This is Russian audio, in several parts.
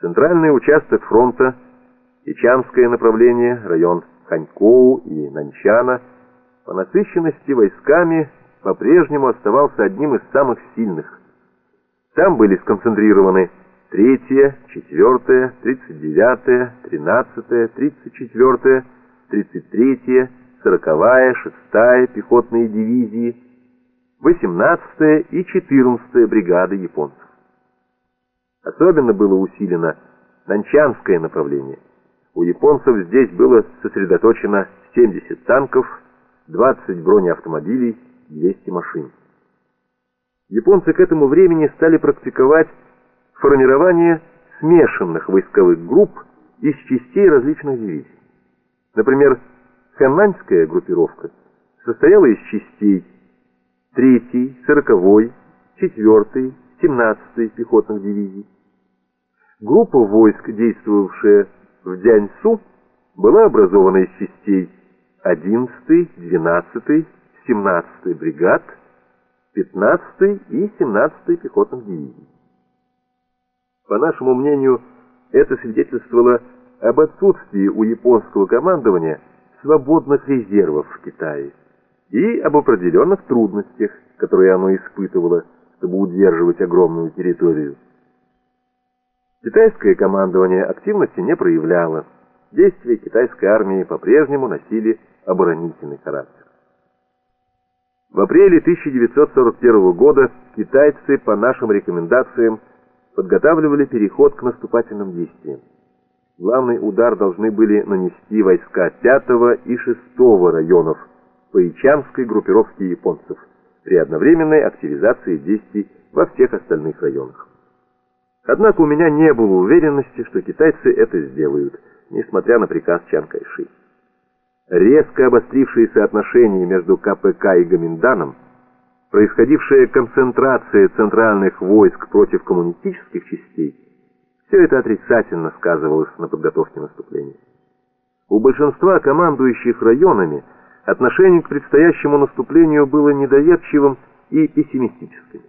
Центральный участок фронта, Ичанское направление, район Ханькоу и Наньчана, по насыщенности войсками по-прежнему оставался одним из самых сильных. Там были сконцентрированы 3-я, 4-я, 39-я, 13-я, 34-я, 33-я, 40-я, 6-я пехотные дивизии, 18-я и 14-я бригады японцев. Особенно было усилено Нанчанское направление. У японцев здесь было сосредоточено 70 танков, 20 бронеавтомобилей, 200 машин. Японцы к этому времени стали практиковать формирование смешанных войсковых групп из частей различных дивизий. Например, Хэнаньская группировка состояла из частей 3-й, 40-й, 4-й, 17-й пехотных дивизий. Группа войск, действовавшая в Дяньсу, была образована из частей 11-й, 12-й, 17-й бригад, 15-й и 17-й пехотных дивизий. По нашему мнению, это свидетельствовало об отсутствии у японского командования свободных резервов в Китае и об определенных трудностях, которые оно испытывало, чтобы удерживать огромную территорию. Китайское командование активности не проявляло. Действия китайской армии по-прежнему носили оборонительный характер. В апреле 1941 года китайцы по нашим рекомендациям подготавливали переход к наступательным действиям. Главный удар должны были нанести войска 5 и 6 районов по Ичанской группировке японцев при одновременной активизации действий во всех остальных районах. Однако у меня не было уверенности, что китайцы это сделают, несмотря на приказ Чан Кайши. Резко обострившиеся отношения между КПК и Гоминданом, происходившая концентрация центральных войск против коммунистических частей, все это отрицательно сказывалось на подготовке наступления. У большинства командующих районами отношение к предстоящему наступлению было недоверчивым и пессимистическим.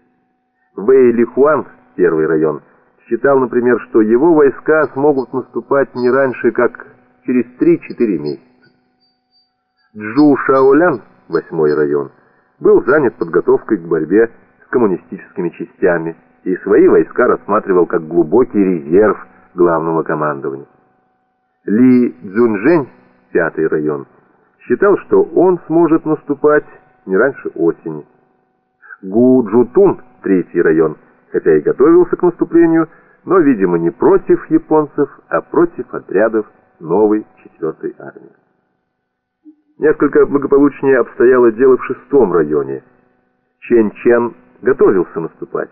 Бэй Лихуан, первый район, считал, например, что его войска смогут наступать не раньше, как через 3-4 месяца. Джу Шаолян, восьмой район, был занят подготовкой к борьбе с коммунистическими частями и свои войска рассматривал как глубокий резерв главного командования. Ли Цзуньжэнь, пятый район, считал, что он сможет наступать не раньше осени. Гу Джутун, третий район, хотя и готовился к наступлению, но, видимо, не против японцев, а против отрядов новой четвертой армии. Несколько благополучнее обстояло дело в шестом районе. Чен Чен готовился наступать.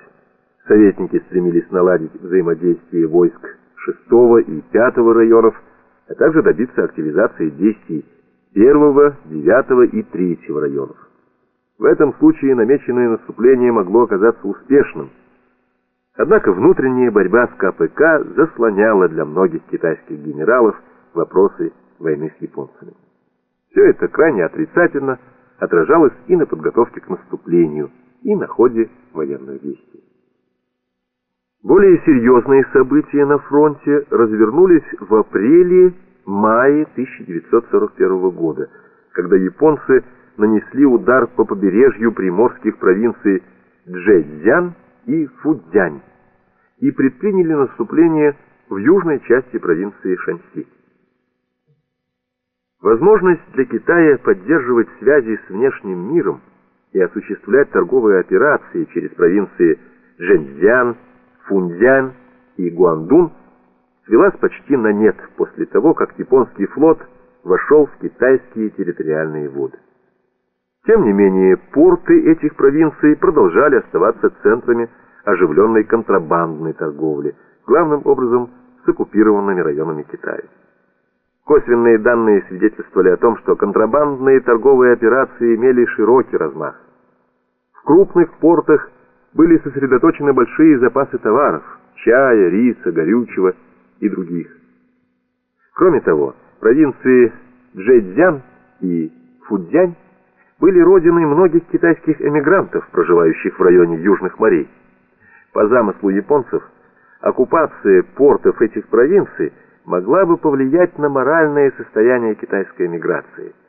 Советники стремились наладить взаимодействие войск шестого и пятого районов, а также добиться активизации действий первого, девятого и третьего районов. В этом случае намеченное наступление могло оказаться успешным, Однако внутренняя борьба с КПК заслоняла для многих китайских генералов вопросы войны с японцами. Все это крайне отрицательно отражалось и на подготовке к наступлению, и на ходе военных действий. Более серьезные события на фронте развернулись в апреле-мае 1941 года, когда японцы нанесли удар по побережью приморских провинций Джэцзян и Фудзянь и предприняли наступление в южной части провинции Шаньси. Возможность для Китая поддерживать связи с внешним миром и осуществлять торговые операции через провинции Жэньцзян, Фунцзянь и Гуандун свелась почти на нет после того, как японский флот вошел в китайские территориальные воды. Тем не менее, порты этих провинций продолжали оставаться центрами оживленной контрабандной торговли, главным образом с оккупированными районами Китая. Косвенные данные свидетельствовали о том, что контрабандные торговые операции имели широкий размах. В крупных портах были сосредоточены большие запасы товаров – чая, риса, горючего и других. Кроме того, провинции Джэцзян и Фудзянь были родиной многих китайских эмигрантов, проживающих в районе Южных морей. По замыслу японцев, оккупация портов этих провинций могла бы повлиять на моральное состояние китайской эмиграции.